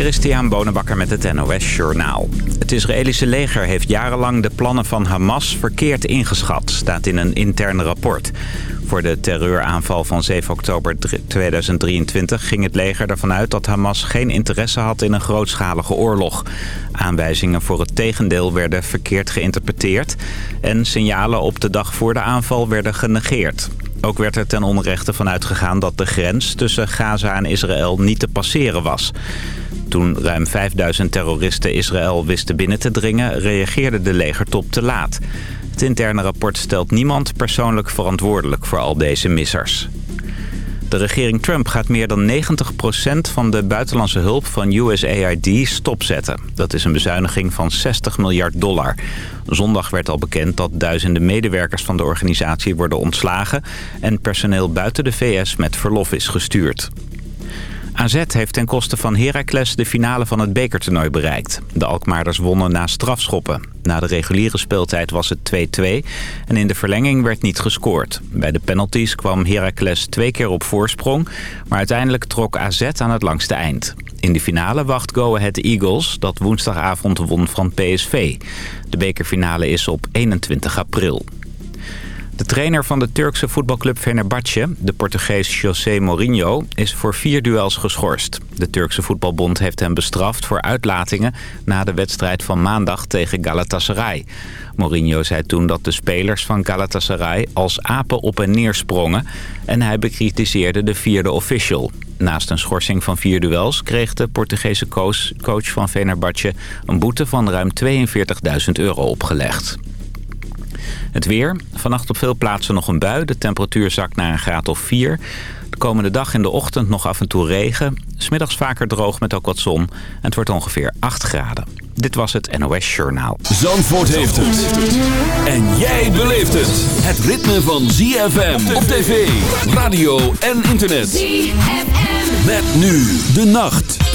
Christian Bonenbakker met het NOS Journaal. Het Israëlische leger heeft jarenlang de plannen van Hamas verkeerd ingeschat, staat in een intern rapport. Voor de terreuraanval van 7 oktober 2023 ging het leger ervan uit dat Hamas geen interesse had in een grootschalige oorlog. Aanwijzingen voor het tegendeel werden verkeerd geïnterpreteerd en signalen op de dag voor de aanval werden genegeerd. Ook werd er ten onrechte van uitgegaan dat de grens tussen Gaza en Israël niet te passeren was. Toen ruim 5000 terroristen Israël wisten binnen te dringen, reageerde de legertop te laat. Het interne rapport stelt niemand persoonlijk verantwoordelijk voor al deze missers. De regering Trump gaat meer dan 90% van de buitenlandse hulp van USAID stopzetten. Dat is een bezuiniging van 60 miljard dollar. Zondag werd al bekend dat duizenden medewerkers van de organisatie worden ontslagen... en personeel buiten de VS met verlof is gestuurd. AZ heeft ten koste van Heracles de finale van het bekertoernooi bereikt. De Alkmaarders wonnen na strafschoppen. Na de reguliere speeltijd was het 2-2 en in de verlenging werd niet gescoord. Bij de penalties kwam Heracles twee keer op voorsprong... maar uiteindelijk trok AZ aan het langste eind. In de finale wacht Go Ahead Eagles, dat woensdagavond won van PSV. De bekerfinale is op 21 april. De trainer van de Turkse voetbalclub Fenerbahce, de Portugees José Mourinho, is voor vier duels geschorst. De Turkse voetbalbond heeft hem bestraft voor uitlatingen na de wedstrijd van maandag tegen Galatasaray. Mourinho zei toen dat de spelers van Galatasaray als apen op en neer sprongen en hij bekritiseerde de vierde official. Naast een schorsing van vier duels kreeg de Portugese coach, van Fenerbahce een boete van ruim 42.000 euro opgelegd. Het weer. Vannacht op veel plaatsen nog een bui. De temperatuur zakt naar een graad of 4. De komende dag in de ochtend nog af en toe regen. Smiddags vaker droog met ook wat zon. En het wordt ongeveer 8 graden. Dit was het NOS Journaal. Zandvoort heeft het. En jij beleeft het. Het ritme van ZFM op tv, radio en internet. ZFM. Met nu de nacht.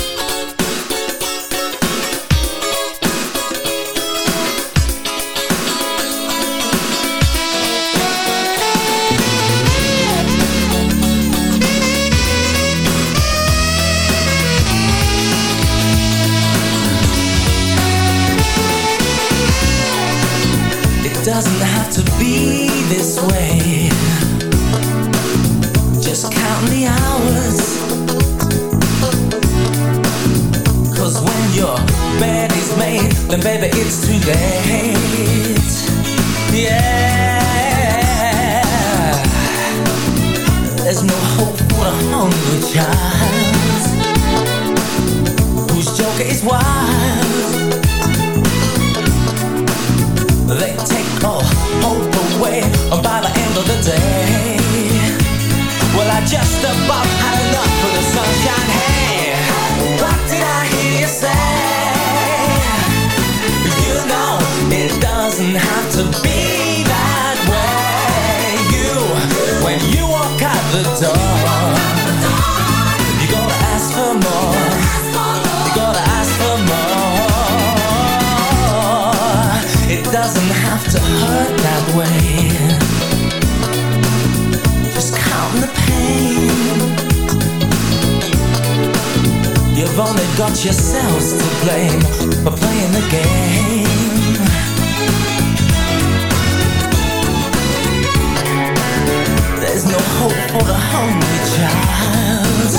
You've only got yourselves to blame For playing the game. There's no hope for the hungry child.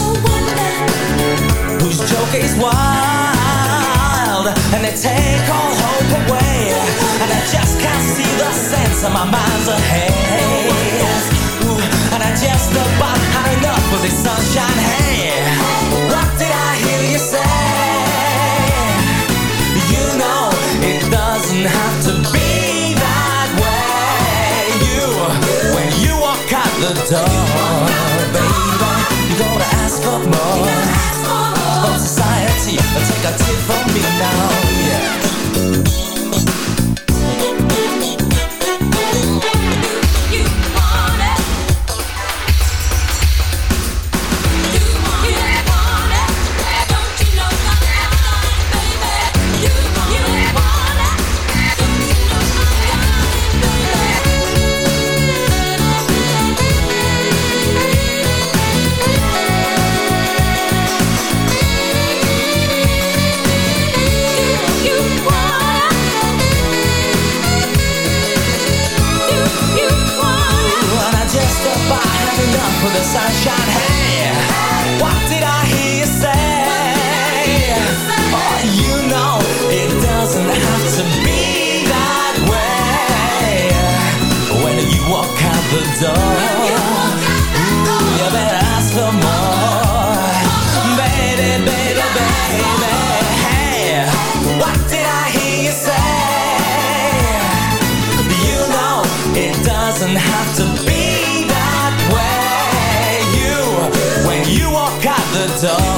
Whose joke is wild And they take all hope away. And I just can't see the sense of my mind's ahead. And I just about had enough of this sunshine. Hey, what did I hear you say? You know it doesn't have to be that way. You, when you walk out the door Baby, you gotta ask for more. From society, take a tip from me now, doesn't have to be that way. You, when you walk out the door.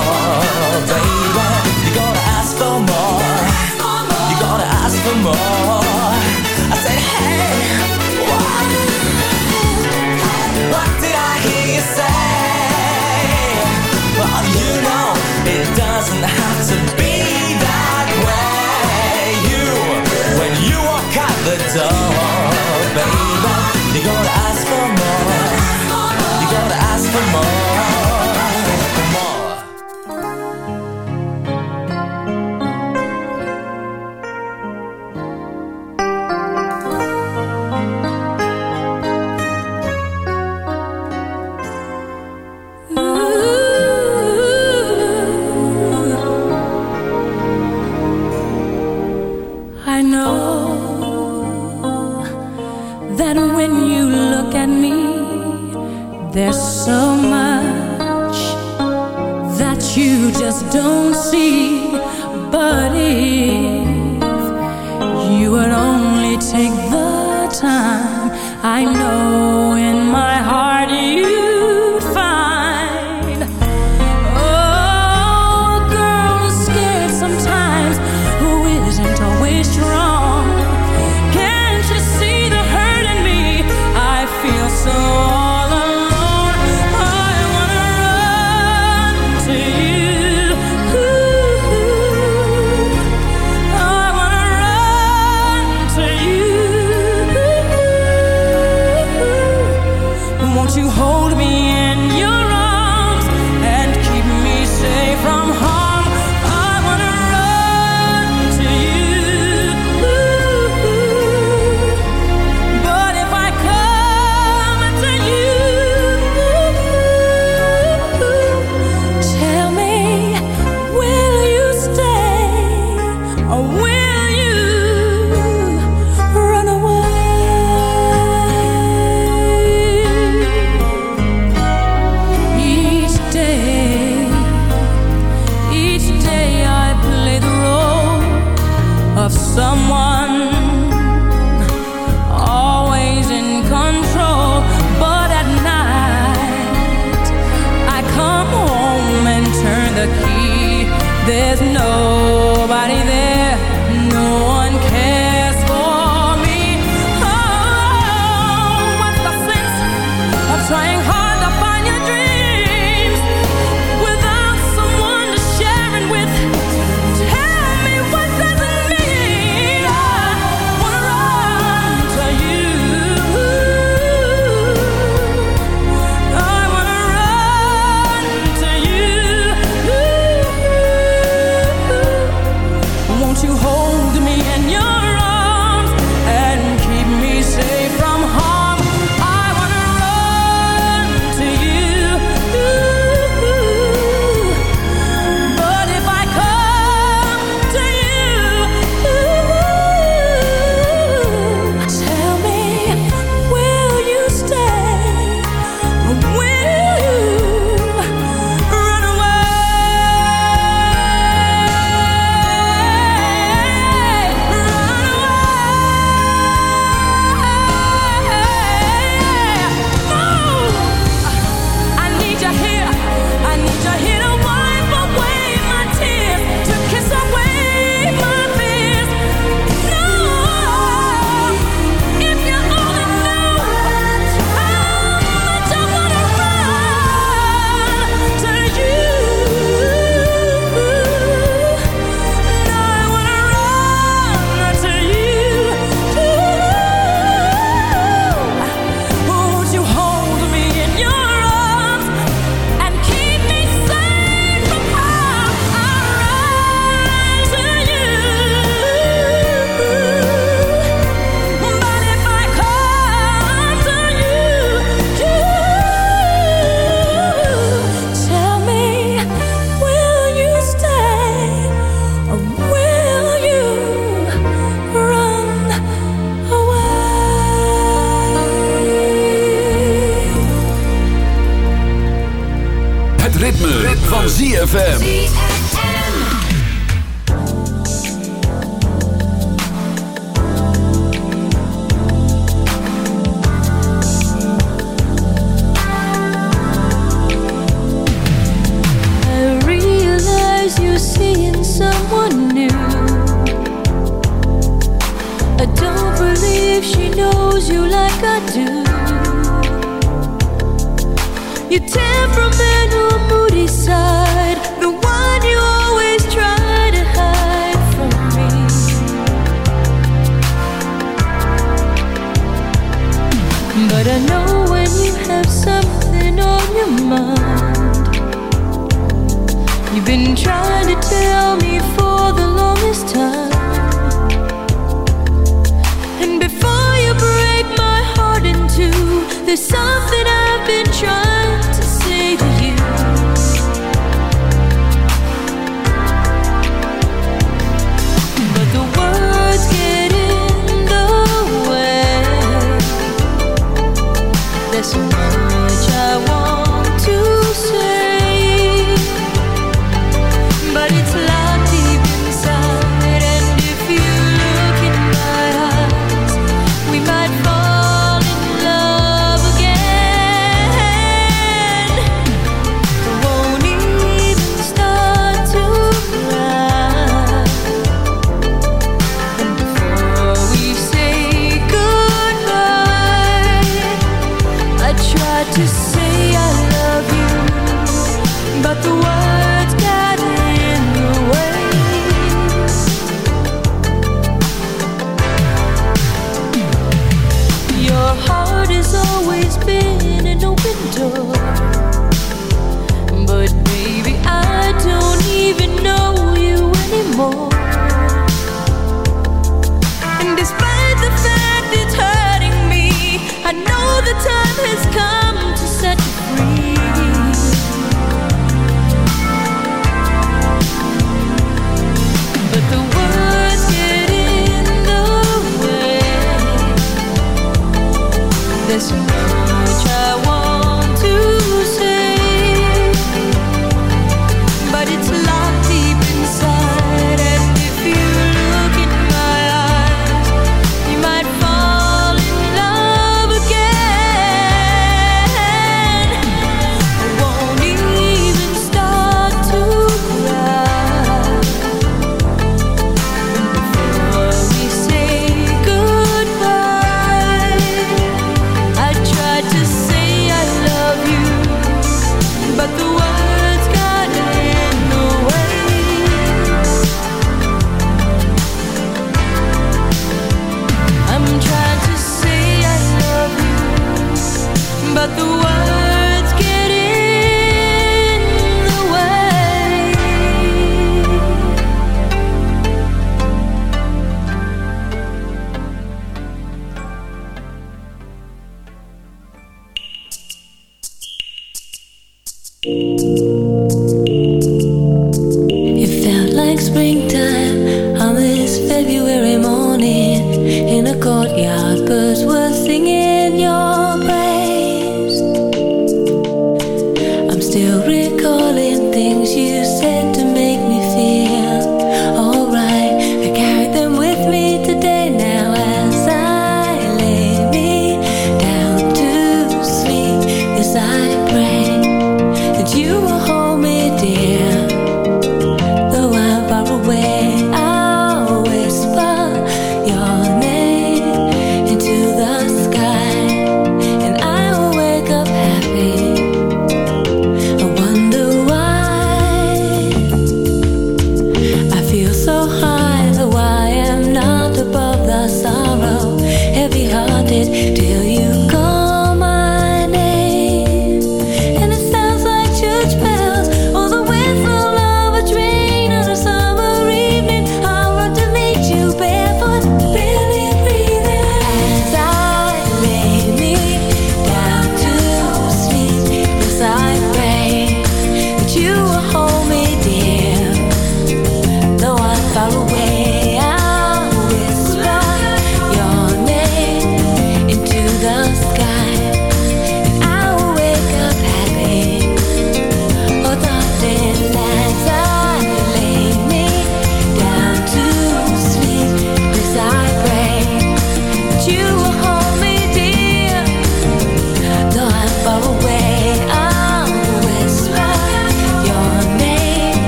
There's something I've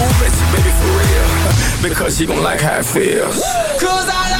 Te preocupes, baby, for real. Because you gon' like how it feels. Cause I like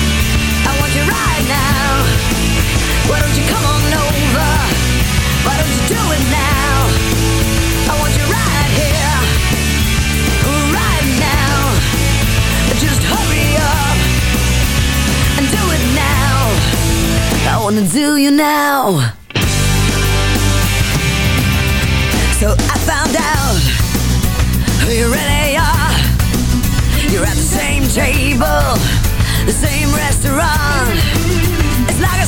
The same table, the same restaurant.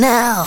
now.